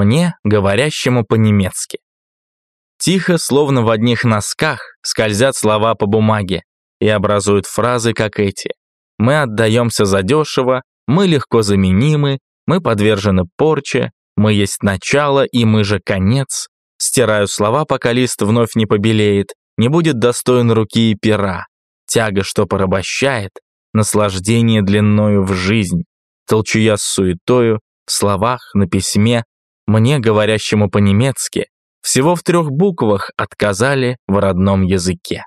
мне, говорящему по-немецки. Тихо, словно в одних носках, скользят слова по бумаге и образуют фразы, как эти. Мы отдаемся задешево, мы легко заменимы, мы подвержены порче, мы есть начало и мы же конец. Стираю слова, пока лист вновь не побелеет, не будет достоин руки и пера. Тяга, что порабощает, наслаждение длиною в жизнь. Толчу я с суетою, в словах, на письме, мне, говорящему по-немецки, всего в трех буквах отказали в родном языке.